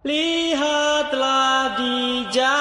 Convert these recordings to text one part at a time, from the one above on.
Lihatlah di jalan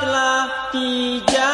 telah dijawab